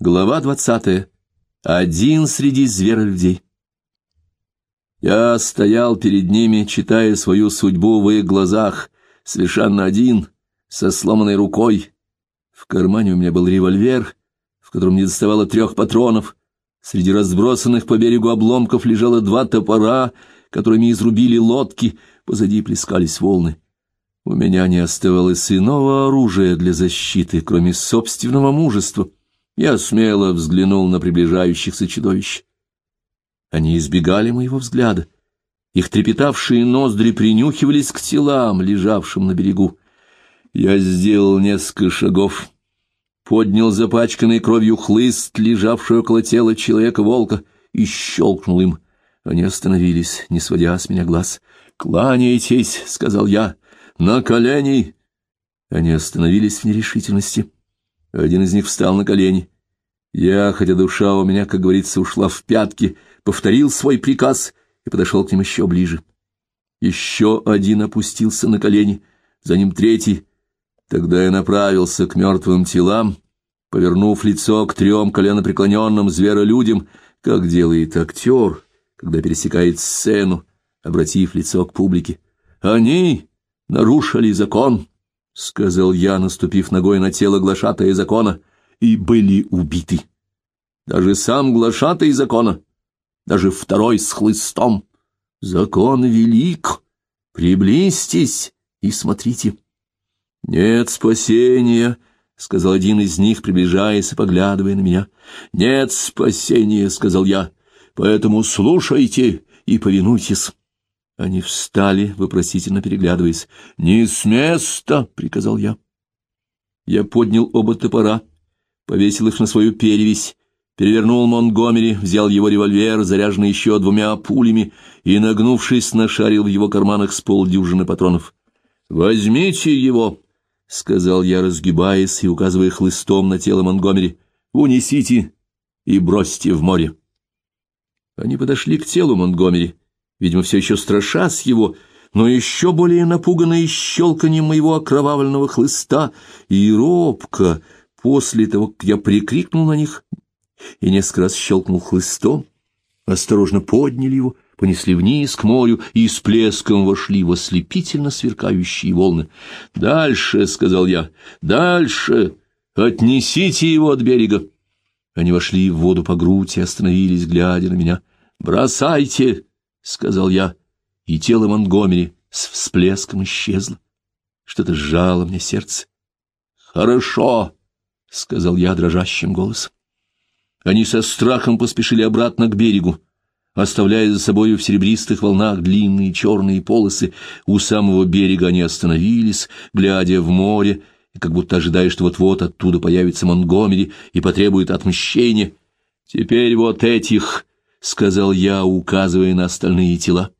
Глава двадцатая. Один среди зверолюдей. Я стоял перед ними, читая свою судьбу в их глазах, совершенно один, со сломанной рукой. В кармане у меня был револьвер, в котором не доставало трех патронов. Среди разбросанных по берегу обломков лежало два топора, которыми изрубили лодки, позади плескались волны. У меня не оставалось иного оружия для защиты, кроме собственного мужества. Я смело взглянул на приближающихся чудовищ. Они избегали моего взгляда. Их трепетавшие ноздри принюхивались к телам, лежавшим на берегу. Я сделал несколько шагов, поднял запачканный кровью хлыст, лежавший около тела человека-волка, и щелкнул им. Они остановились, не сводя с меня глаз. «Кланяйтесь», — сказал я, — «На колени!» Они остановились в нерешительности. Один из них встал на колени. Я, хотя душа у меня, как говорится, ушла в пятки, повторил свой приказ и подошел к ним еще ближе. Еще один опустился на колени, за ним третий. Тогда я направился к мертвым телам, повернув лицо к трем коленопреклоненным зверолюдям, как делает актер, когда пересекает сцену, обратив лицо к публике. «Они!» нарушили закон, — сказал я, наступив ногой на тело глашатая закона, — и были убиты. Даже сам глашатай закона, даже второй с хлыстом. Закон велик, приблизьтесь и смотрите. — Нет спасения, — сказал один из них, приближаясь и поглядывая на меня. — Нет спасения, — сказал я, — поэтому слушайте и повинуйтесь. Они встали, вопросительно переглядываясь. «Не с места!» — приказал я. Я поднял оба топора, повесил их на свою перевесь, перевернул Монгомери, взял его револьвер, заряженный еще двумя пулями, и, нагнувшись, нашарил в его карманах с полдюжины патронов. «Возьмите его!» — сказал я, разгибаясь и указывая хлыстом на тело Монгомери. «Унесите и бросьте в море!» Они подошли к телу Монгомери видимо, все еще страшась его, но еще более напуганные щелканием моего окровавленного хлыста, и робко, после того, как я прикрикнул на них и несколько раз щелкнул хлыстом, осторожно подняли его, понесли вниз к морю и с плеском вошли в ослепительно сверкающие волны. «Дальше», — сказал я, — «дальше! Отнесите его от берега!» Они вошли в воду по грудь и остановились, глядя на меня. «Бросайте!» — сказал я, и тело Монгомери с всплеском исчезло. Что-то сжало мне сердце. «Хорошо», — сказал я дрожащим голосом. Они со страхом поспешили обратно к берегу, оставляя за собою в серебристых волнах длинные черные полосы. У самого берега они остановились, глядя в море, и как будто ожидая, что вот-вот оттуда появится Монгомери и потребует отмщения. «Теперь вот этих — сказал я, указывая на остальные тела.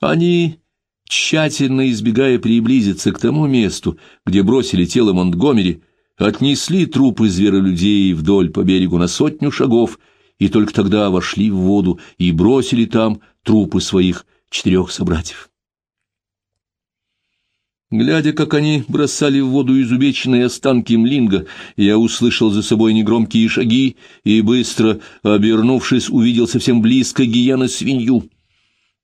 Они, тщательно избегая приблизиться к тому месту, где бросили тело Монтгомери, отнесли трупы зверолюдей вдоль по берегу на сотню шагов и только тогда вошли в воду и бросили там трупы своих четырех собратьев. Глядя, как они бросали в воду изувеченные останки млинга, я услышал за собой негромкие шаги и, быстро обернувшись, увидел совсем близко гиена-свинью.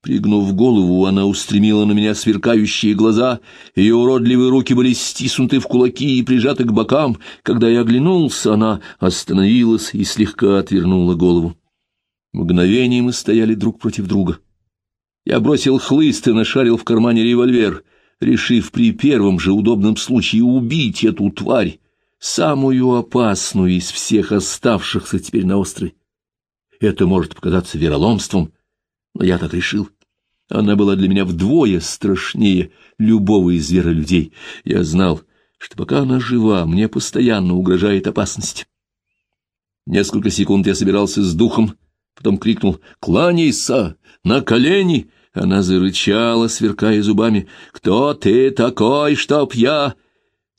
Пригнув голову, она устремила на меня сверкающие глаза, ее уродливые руки были стиснуты в кулаки и прижаты к бокам. Когда я оглянулся, она остановилась и слегка отвернула голову. Мгновение мы стояли друг против друга. Я бросил хлыст и нашарил в кармане револьвер — решив при первом же удобном случае убить эту тварь, самую опасную из всех оставшихся теперь на острове. Это может показаться вероломством, но я так решил. Она была для меня вдвое страшнее любого из зверолюдей. Я знал, что пока она жива, мне постоянно угрожает опасность. Несколько секунд я собирался с духом, потом крикнул «Кланяйся! На колени!» Она зарычала, сверкая зубами. «Кто ты такой, чтоб я...»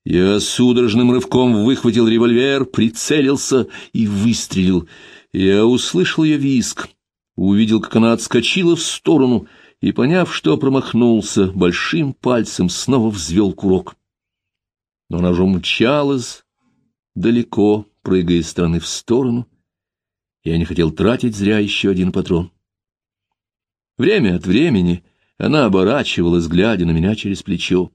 Я судорожным рывком выхватил револьвер, прицелился и выстрелил. Я услышал ее виск, увидел, как она отскочила в сторону, и, поняв, что промахнулся, большим пальцем снова взвел курок. Но она уже мчалась далеко прыгая из стороны в сторону. Я не хотел тратить зря еще один патрон. Время от времени она оборачивалась, глядя на меня через плечо.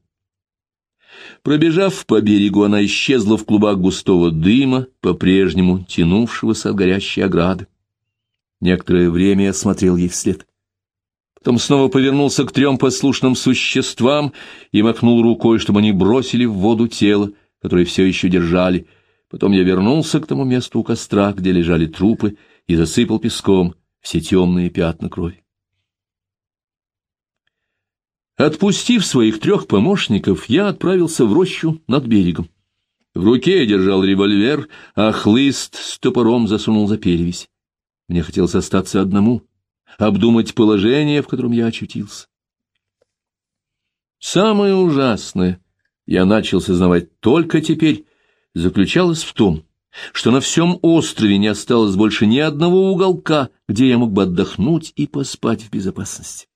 Пробежав по берегу, она исчезла в клубах густого дыма, по-прежнему тянувшегося от горящей ограды. Некоторое время я смотрел ей вслед. Потом снова повернулся к трем послушным существам и махнул рукой, чтобы они бросили в воду тело, которое все еще держали. Потом я вернулся к тому месту у костра, где лежали трупы, и засыпал песком все темные пятна крови. Отпустив своих трех помощников, я отправился в рощу над берегом. В руке держал револьвер, а хлыст с топором засунул за перевязь. Мне хотелось остаться одному, обдумать положение, в котором я очутился. Самое ужасное, я начал сознавать только теперь, заключалось в том, что на всем острове не осталось больше ни одного уголка, где я мог бы отдохнуть и поспать в безопасности.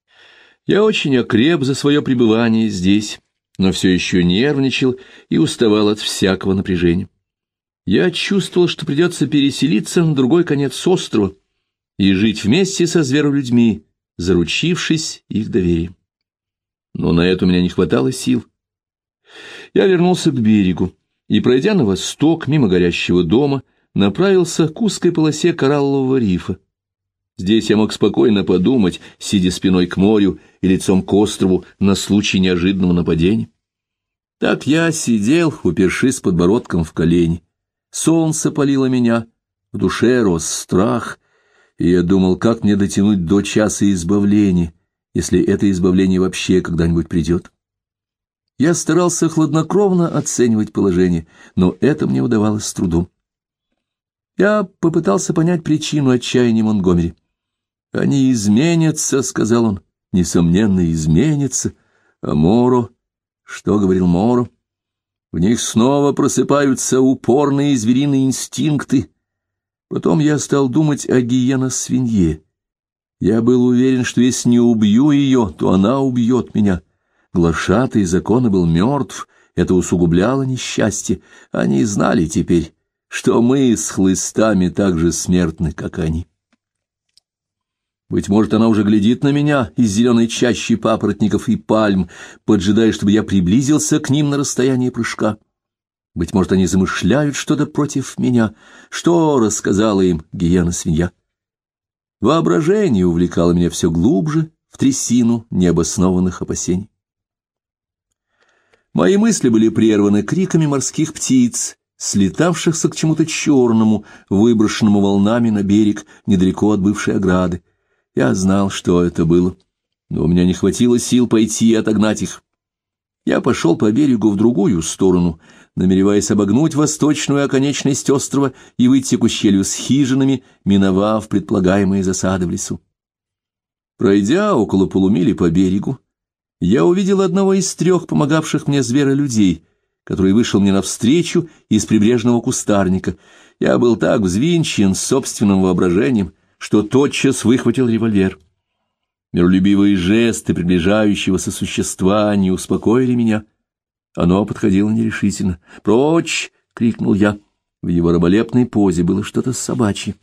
Я очень окреп за свое пребывание здесь, но все еще нервничал и уставал от всякого напряжения. Я чувствовал, что придется переселиться на другой конец острова и жить вместе со зверолюдьми, заручившись их доверием. Но на это у меня не хватало сил. Я вернулся к берегу и, пройдя на восток, мимо горящего дома, направился к узкой полосе кораллового рифа, Здесь я мог спокойно подумать, сидя спиной к морю и лицом к острову на случай неожиданного нападения. Так я сидел, упершись подбородком в колени. Солнце палило меня, в душе рос страх, и я думал, как мне дотянуть до часа избавления, если это избавление вообще когда-нибудь придет. Я старался хладнокровно оценивать положение, но это мне удавалось с трудом. Я попытался понять причину отчаяния Монгомери. Они изменятся, — сказал он, — несомненно, изменятся. А Моро, что говорил Моро? В них снова просыпаются упорные звериные инстинкты. Потом я стал думать о гиена-свинье. Я был уверен, что если не убью ее, то она убьет меня. Глашатый закона был мертв, это усугубляло несчастье. Они знали теперь, что мы с хлыстами так же смертны, как они. Быть может, она уже глядит на меня из зеленой чащи папоротников и пальм, поджидая, чтобы я приблизился к ним на расстояние прыжка. Быть может, они замышляют что-то против меня. Что рассказала им гиена-свинья? Воображение увлекало меня все глубже в трясину необоснованных опасений. Мои мысли были прерваны криками морских птиц, слетавшихся к чему-то черному, выброшенному волнами на берег недалеко от бывшей ограды. Я знал, что это было, но у меня не хватило сил пойти и отогнать их. Я пошел по берегу в другую сторону, намереваясь обогнуть восточную оконечность острова и выйти к ущелью с хижинами, миновав предполагаемые засады в лесу. Пройдя около полумили по берегу, я увидел одного из трех помогавших мне зверолюдей, который вышел мне навстречу из прибрежного кустарника. Я был так взвинчен собственным воображением, что тотчас выхватил револьвер. Миролюбивые жесты приближающегося существа не успокоили меня. Оно подходило нерешительно. «Прочь!» — крикнул я. В его раболепной позе было что-то собачье.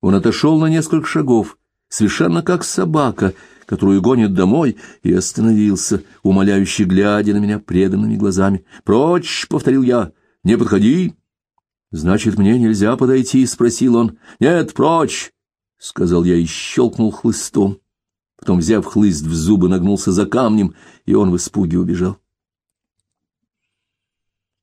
Он отошел на несколько шагов, совершенно как собака, которую гонят домой, и остановился, умоляюще глядя на меня преданными глазами. «Прочь!» — повторил я. «Не подходи!» «Значит, мне нельзя подойти?» — спросил он. «Нет, прочь!» — сказал я и щелкнул хлыстом. Потом, взяв хлыст в зубы, нагнулся за камнем, и он в испуге убежал.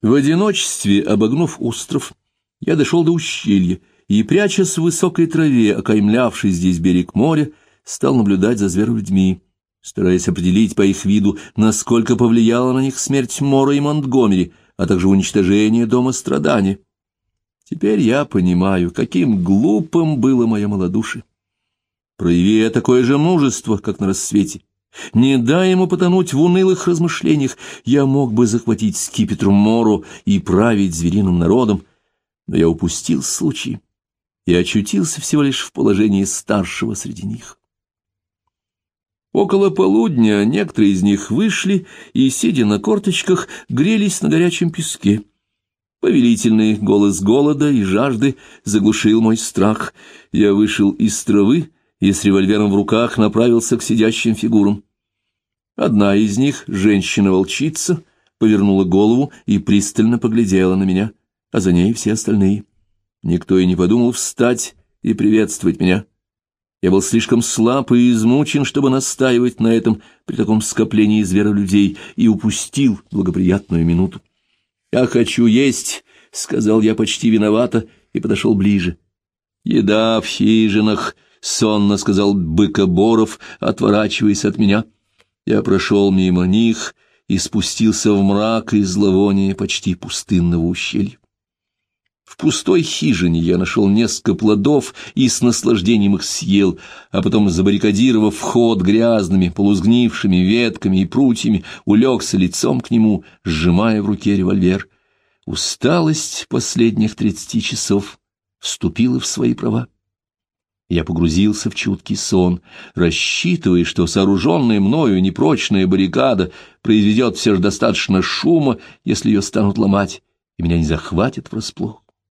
В одиночестве, обогнув остров, я дошел до ущелья и, прячась в высокой траве, окаймлявший здесь берег моря, стал наблюдать за зверолюдьми, стараясь определить по их виду, насколько повлияла на них смерть Мора и Монтгомери, а также уничтожение дома страдания. Теперь я понимаю, каким глупым было мое малодушие. Прояви я такое же мужество, как на рассвете. Не дай ему потонуть в унылых размышлениях, я мог бы захватить скипетру Мору и править звериным народом, но я упустил случай и очутился всего лишь в положении старшего среди них. Около полудня некоторые из них вышли и, сидя на корточках, грелись на горячем песке. Повелительный голос голода и жажды заглушил мой страх. Я вышел из травы и с револьвером в руках направился к сидящим фигурам. Одна из них, женщина-волчица, повернула голову и пристально поглядела на меня, а за ней все остальные. Никто и не подумал встать и приветствовать меня. Я был слишком слаб и измучен, чтобы настаивать на этом при таком скоплении зверолюдей, и упустил благоприятную минуту. «Я хочу есть», — сказал я почти виновато и подошел ближе. «Еда в хижинах», — сонно сказал Быкоборов, отворачиваясь от меня. Я прошел мимо них и спустился в мрак и зловоние почти пустынного ущелья. В пустой хижине я нашел несколько плодов и с наслаждением их съел, а потом, забаррикадировав вход грязными, полузгнившими ветками и прутьями, улегся лицом к нему, сжимая в руке револьвер. Усталость последних тридцати часов вступила в свои права. Я погрузился в чуткий сон, рассчитывая, что сооруженная мною непрочная баррикада произведет все же достаточно шума, если ее станут ломать, и меня не захватит врасплох.